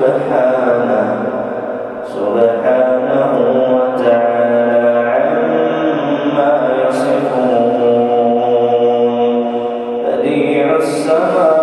سبحانه سبحانه وتعالى عما يصفون. بديع السماوات